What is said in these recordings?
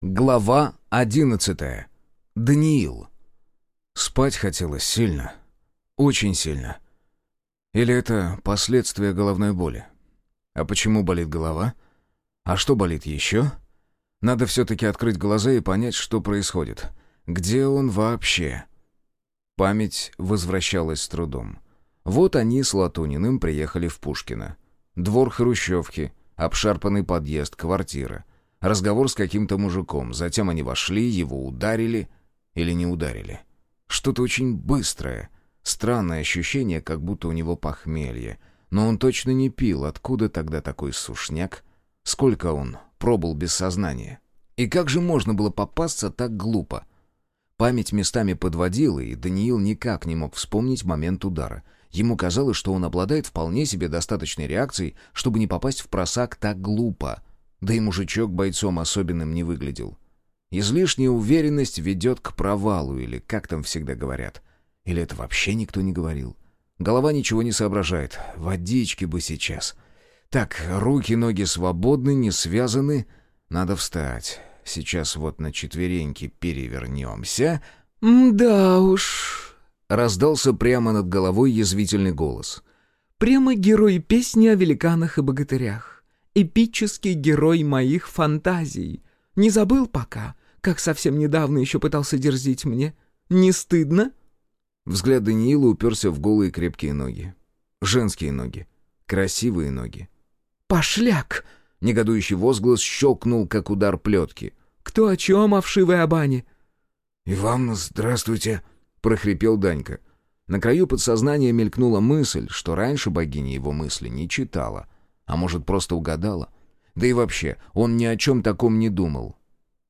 Глава одиннадцатая. Даниил. Спать хотелось сильно. Очень сильно. Или это последствия головной боли? А почему болит голова? А что болит еще? Надо все-таки открыть глаза и понять, что происходит. Где он вообще? Память возвращалась с трудом. Вот они с Латуниным приехали в Пушкино. Двор Хрущевки, обшарпанный подъезд, квартира — Разговор с каким-то мужиком. Затем они вошли, его ударили или не ударили. Что-то очень быстрое. Странное ощущение, как будто у него похмелье. Но он точно не пил. Откуда тогда такой сушняк? Сколько он пробыл без сознания? И как же можно было попасться так глупо? Память местами подводила, и Даниил никак не мог вспомнить момент удара. Ему казалось, что он обладает вполне себе достаточной реакцией, чтобы не попасть в просак так глупо — да и мужичок бойцом особенным не выглядел. Излишняя уверенность ведет к провалу, или как там всегда говорят. Или это вообще никто не говорил. Голова ничего не соображает. Водички бы сейчас. Так, руки, ноги свободны, не связаны. Надо встать. Сейчас вот на четвереньки перевернемся. «Да уж...» — раздался прямо над головой язвительный голос. «Прямо герой песни о великанах и богатырях эпический герой моих фантазий. Не забыл пока, как совсем недавно еще пытался дерзить мне? Не стыдно?» Взгляд Даниила уперся в голые крепкие ноги. Женские ноги. Красивые ноги. «Пошляк!» — негодующий возглас щелкнул, как удар плетки. «Кто о чем, о вшивой Абане?» «И вам здравствуйте!» — прохрипел Данька. На краю подсознания мелькнула мысль, что раньше богиня его мысли не читала — а может, просто угадала? Да и вообще, он ни о чем таком не думал.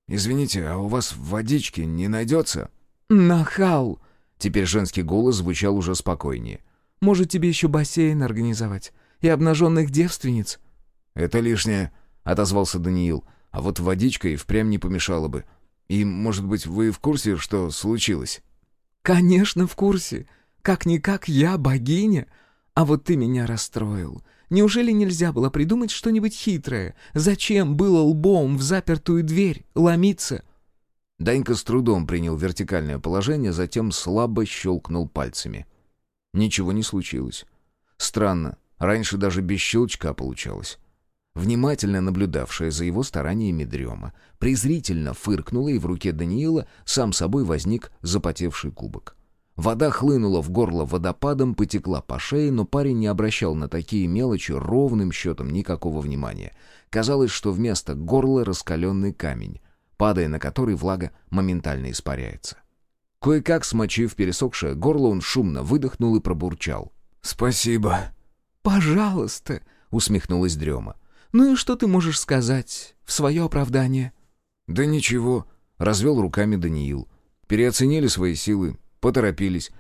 «Извините, а у вас водички не найдется?» «Нахал!» Теперь женский голос звучал уже спокойнее. «Может, тебе еще бассейн организовать? И обнаженных девственниц?» «Это лишнее», — отозвался Даниил. «А вот водичка и впрямь не помешала бы. И, может быть, вы в курсе, что случилось?» «Конечно, в курсе. Как-никак я богиня. А вот ты меня расстроил. Неужели нельзя было придумать что-нибудь хитрое? Зачем было лбом в запертую дверь ломиться?» Данька с трудом принял вертикальное положение, затем слабо щелкнул пальцами. Ничего не случилось. Странно, раньше даже без щелчка получалось. Внимательно наблюдавшая за его стараниями дрема, презрительно фыркнула, и в руке Даниила сам собой возник запотевший кубок. Вода хлынула в горло водопадом, потекла по шее, но парень не обращал на такие мелочи ровным счетом никакого внимания. Казалось, что вместо горла раскаленный камень, падая на который влага моментально испаряется. Кое-как, смочив пересохшее горло, он шумно выдохнул и пробурчал. «Спасибо». «Пожалуйста», — усмехнулась Дрема. «Ну и что ты можешь сказать в свое оправдание?» «Да ничего», — развел руками Даниил. «Переоценили свои силы, Поторопились.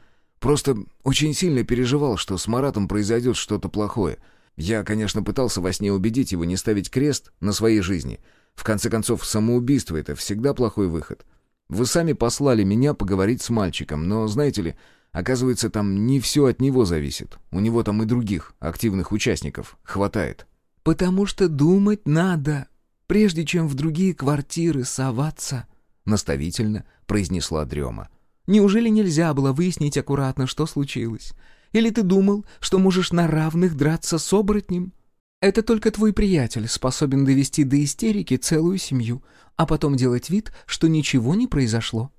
Просто очень сильно переживал, что с Маратом произойдет что-то плохое. Я, конечно, пытался во сне убедить его не ставить крест на своей жизни. В конце концов, самоубийство — это всегда плохой выход. Вы сами послали меня поговорить с мальчиком, но, знаете ли, оказывается, там не все от него зависит. У него там и других активных участников хватает. «Потому что думать надо, прежде чем в другие квартиры соваться», — наставительно произнесла Дрема. Неужели нельзя было выяснить аккуратно, что случилось? Или ты думал, что можешь на равных драться с оборотнем? Это только твой приятель способен довести до истерики целую семью, а потом делать вид, что ничего не произошло».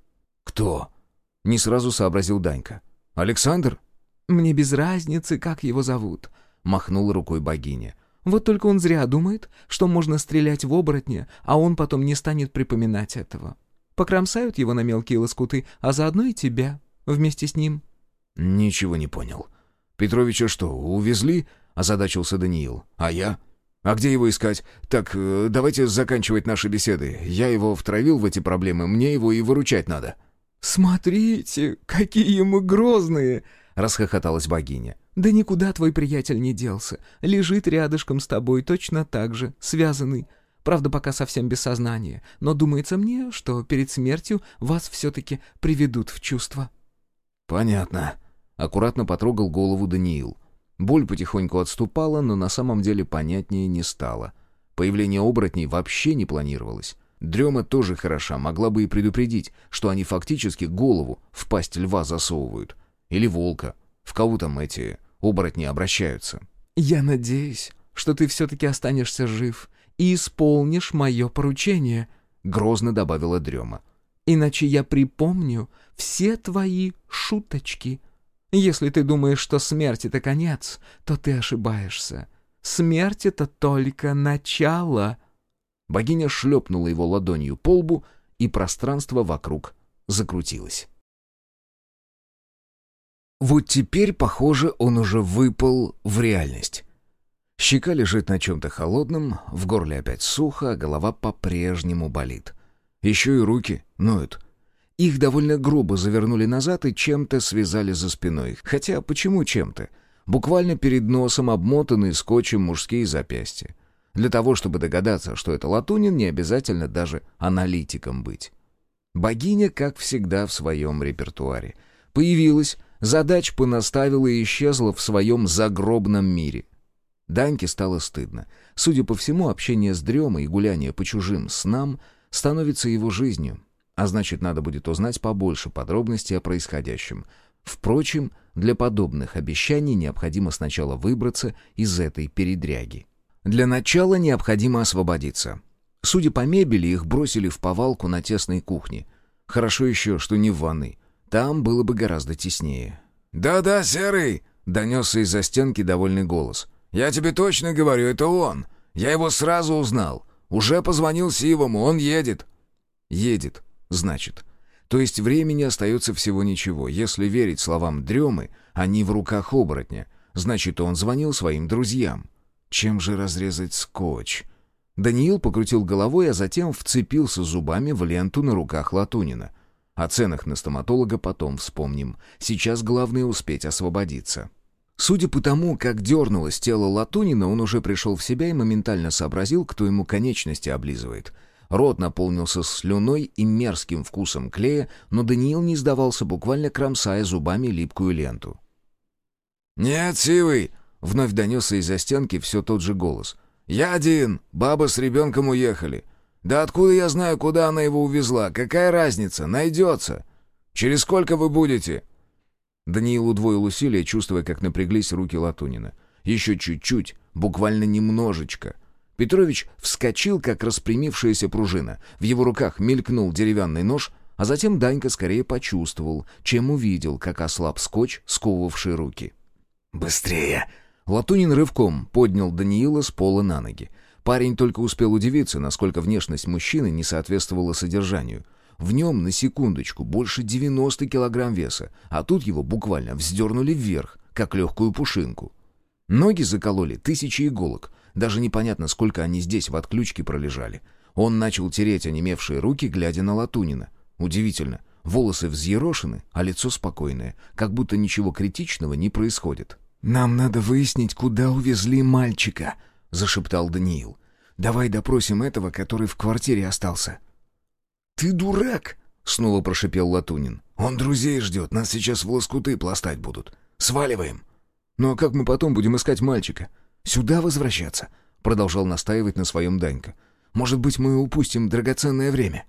«Кто?» — не сразу сообразил Данька. «Александр?» «Мне без разницы, как его зовут», — махнула рукой богиня. «Вот только он зря думает, что можно стрелять в оборотня, а он потом не станет припоминать этого покромсают его на мелкие лоскуты, а заодно и тебя вместе с ним». «Ничего не понял. Петровича что, увезли?» — озадачился Даниил. «А я? А где его искать? Так, э, давайте заканчивать наши беседы. Я его втравил в эти проблемы, мне его и выручать надо». «Смотрите, какие мы грозные!» — расхохоталась богиня. «Да никуда твой приятель не делся. Лежит рядышком с тобой точно так же, связанный. Правда, пока совсем без сознания, но думается мне, что перед смертью вас все-таки приведут в чувство». «Понятно», — аккуратно потрогал голову Даниил. Боль потихоньку отступала, но на самом деле понятнее не стало. Появление оборотней вообще не планировалось. Дрема тоже хороша, могла бы и предупредить, что они фактически голову в пасть льва засовывают. Или волка. В кого там эти оборотни обращаются. «Я надеюсь, что ты все-таки останешься жив и исполнишь мое поручение», — грозно добавила Дрема. «Иначе я припомню все твои шуточки. Если ты думаешь, что смерть — это конец, то ты ошибаешься. Смерть — это только начало». Богиня шлепнула его ладонью по лбу, и пространство вокруг закрутилось. Вот теперь, похоже, он уже выпал в реальность. Щека лежит на чем-то холодном, в горле опять сухо, а голова по-прежнему болит. Еще и руки ноют. Их довольно грубо завернули назад и чем-то связали за спиной. Хотя почему чем-то? Буквально перед носом обмотанные скотчем мужские запястья. Для того, чтобы догадаться, что это Латунин, не обязательно даже аналитиком быть. Богиня, как всегда, в своем репертуаре. Появилась, задач понаставила и исчезла в своем загробном мире. Даньке стало стыдно. Судя по всему, общение с дремой и гуляние по чужим снам становится его жизнью. А значит, надо будет узнать побольше подробностей о происходящем. Впрочем, для подобных обещаний необходимо сначала выбраться из этой передряги. Для начала необходимо освободиться. Судя по мебели, их бросили в повалку на тесной кухне. Хорошо еще, что не в ванной. Там было бы гораздо теснее. «Да-да, Серый!» — донесся из-за стенки довольный голос. «Я тебе точно говорю, это он! Я его сразу узнал. Уже позвонил Сивому, он едет». «Едет, значит. То есть времени остается всего ничего. Если верить словам Дремы, они в руках оборотня. Значит, он звонил своим друзьям. Чем же разрезать скотч? Даниил покрутил головой, а затем вцепился зубами в ленту на руках Латунина. О ценах на стоматолога потом вспомним. Сейчас главное успеть освободиться. Судя по тому, как дернулось тело Латунина, он уже пришел в себя и моментально сообразил, кто ему конечности облизывает. Рот наполнился слюной и мерзким вкусом клея, но Даниил не сдавался, буквально кромсая зубами липкую ленту. «Нет, Сивый, Вновь донесся из-за стенки все тот же голос. «Я один. Баба с ребенком уехали. Да откуда я знаю, куда она его увезла? Какая разница? Найдется. Через сколько вы будете?» Даниил удвоил усилия, чувствуя, как напряглись руки Латунина. Еще чуть-чуть, буквально немножечко. Петрович вскочил, как распрямившаяся пружина. В его руках мелькнул деревянный нож, а затем Данька скорее почувствовал, чем увидел, как ослаб скотч, сковывавший руки. «Быстрее!» Латунин рывком поднял Даниила с пола на ноги. Парень только успел удивиться, насколько внешность мужчины не соответствовала содержанию. В нем, на секундочку, больше 90 килограмм веса, а тут его буквально вздернули вверх, как легкую пушинку. Ноги закололи тысячи иголок. Даже непонятно, сколько они здесь в отключке пролежали. Он начал тереть онемевшие руки, глядя на Латунина. Удивительно. Волосы взъерошены, а лицо спокойное, как будто ничего критичного не происходит. «Нам надо выяснить, куда увезли мальчика», — зашептал Даниил. «Давай допросим этого, который в квартире остался». «Ты дурак!» — снова прошипел Латунин. «Он друзей ждет, нас сейчас в лоскуты пластать будут. Сваливаем!» «Ну а как мы потом будем искать мальчика? Сюда возвращаться?» — продолжал настаивать на своем Данька. «Может быть, мы упустим драгоценное время?»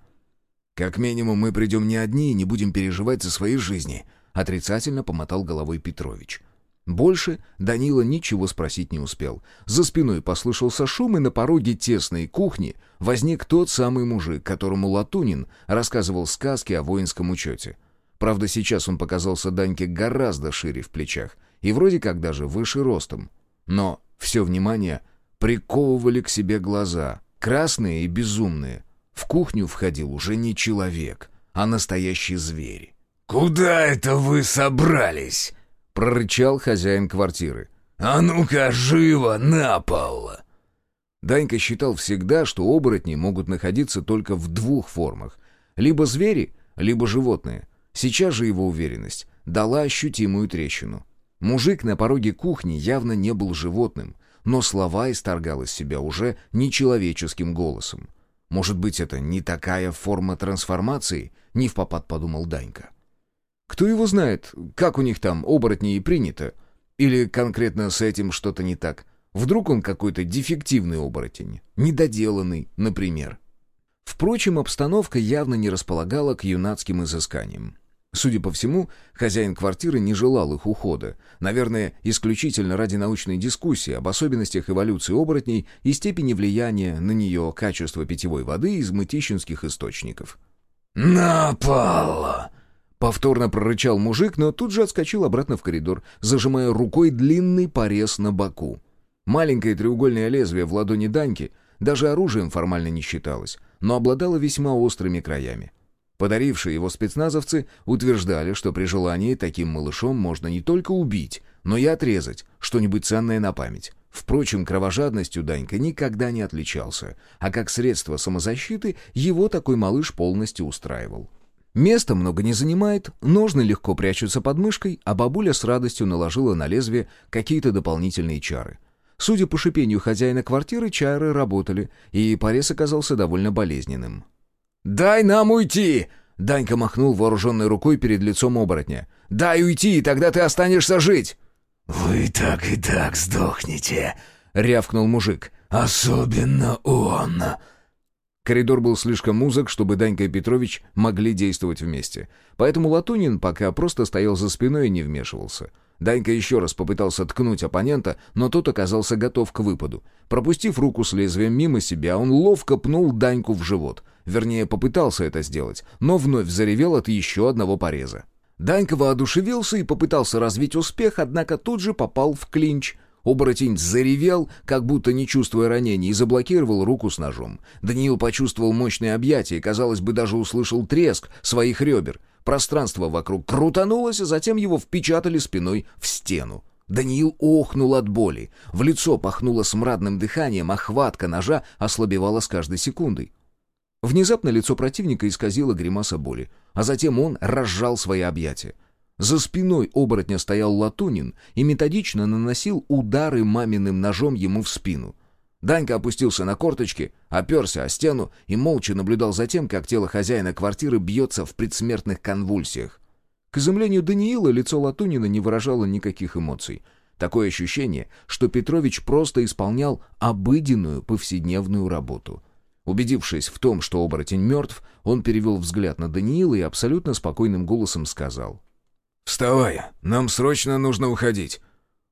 «Как минимум, мы придем не одни и не будем переживать за свои жизни», — отрицательно помотал головой Петрович. Больше Данила ничего спросить не успел. За спиной послышался шум, и на пороге тесной кухни возник тот самый мужик, которому Латунин рассказывал сказки о воинском учете. Правда, сейчас он показался Даньке гораздо шире в плечах и вроде как даже выше ростом. Но все внимание приковывали к себе глаза, красные и безумные. В кухню входил уже не человек, а настоящий зверь. «Куда это вы собрались?» — прорычал хозяин квартиры. «А ну-ка, живо, на пол!» Данька считал всегда, что оборотни могут находиться только в двух формах. Либо звери, либо животные. Сейчас же его уверенность дала ощутимую трещину. Мужик на пороге кухни явно не был животным, но слова исторгал из себя уже нечеловеческим голосом. Может быть, это не такая форма трансформации, не в попад подумал Данька. Кто его знает, как у них там оборотни и принято? Или конкретно с этим что-то не так? Вдруг он какой-то дефективный оборотень, недоделанный, например. Впрочем, обстановка явно не располагала к юнацким изысканиям. Судя по всему, хозяин квартиры не желал их ухода, наверное, исключительно ради научной дискуссии об особенностях эволюции оборотней и степени влияния на нее качества питьевой воды из мытищинских источников. «Напало!» Повторно прорычал мужик, но тут же отскочил обратно в коридор, зажимая рукой длинный порез на боку. Маленькое треугольное лезвие в ладони Даньки даже оружием формально не считалось, но обладало весьма острыми краями. Подарившие его спецназовцы утверждали, что при желании таким малышом можно не только убить, но и отрезать что-нибудь ценное на память. Впрочем, кровожадностью Данька никогда не отличался, а как средство самозащиты его такой малыш полностью устраивал. Места много не занимает, ножны легко прячутся под мышкой, а бабуля с радостью наложила на лезвие какие-то дополнительные чары. Судя по шипению хозяина квартиры, чары работали, и порез оказался довольно болезненным. «Дай нам уйти!» Данька махнул вооруженной рукой перед лицом оборотня. «Дай уйти, и тогда ты останешься жить!» «Вы так и так сдохнете!» — рявкнул мужик. «Особенно он!» Коридор был слишком узок, чтобы Данька и Петрович могли действовать вместе. Поэтому Латунин пока просто стоял за спиной и не вмешивался. Данька еще раз попытался ткнуть оппонента, но тот оказался готов к выпаду. Пропустив руку с лезвием мимо себя, он ловко пнул Даньку в живот. Вернее, попытался это сделать, но вновь заревел от еще одного пореза. Данька воодушевился и попытался развить успех, однако тут же попал в клинч. Оборотень заревел, как будто не чувствуя ранений, и заблокировал руку с ножом. Даниил почувствовал мощное объятие и, казалось бы, даже услышал треск своих ребер. Пространство вокруг крутанулось, а затем его впечатали спиной в стену. Даниил охнул от боли. В лицо пахнуло смрадным дыханием, а хватка ножа ослабевала с каждой секундой. Внезапно лицо противника исказило гримаса боли, а затем он разжал свои объятия. За спиной оборотня стоял Латунин и методично наносил удары маминым ножом ему в спину. Данька опустился на корточки, оперся о стену и молча наблюдал за тем, как тело хозяина квартиры бьется в предсмертных конвульсиях. К изумлению Даниила лицо Латунина не выражало никаких эмоций. Такое ощущение, что Петрович просто исполнял обыденную повседневную работу — Убедившись в том, что оборотень мертв, он перевел взгляд на Даниила и абсолютно спокойным голосом сказал. «Вставай, нам срочно нужно уходить».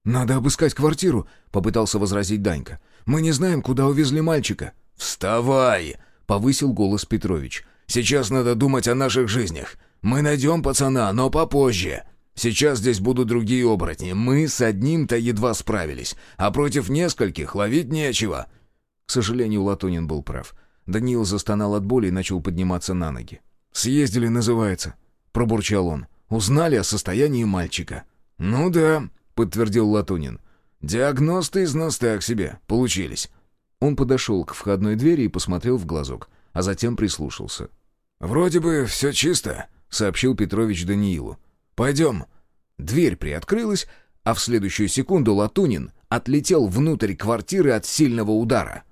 «Надо обыскать квартиру», — попытался возразить Данька. «Мы не знаем, куда увезли мальчика». «Вставай!» — повысил голос Петрович. «Сейчас надо думать о наших жизнях. Мы найдем пацана, но попозже. Сейчас здесь будут другие оборотни. Мы с одним-то едва справились, а против нескольких ловить нечего». К сожалению, Латунин был прав. Даниил застонал от боли и начал подниматься на ноги. «Съездили, называется», — пробурчал он. «Узнали о состоянии мальчика». «Ну да», — подтвердил Латунин. «Диагносты из нас так себе получились». Он подошел к входной двери и посмотрел в глазок, а затем прислушался. «Вроде бы все чисто», — сообщил Петрович Даниилу. «Пойдем». Дверь приоткрылась, а в следующую секунду Латунин отлетел внутрь квартиры от сильного удара —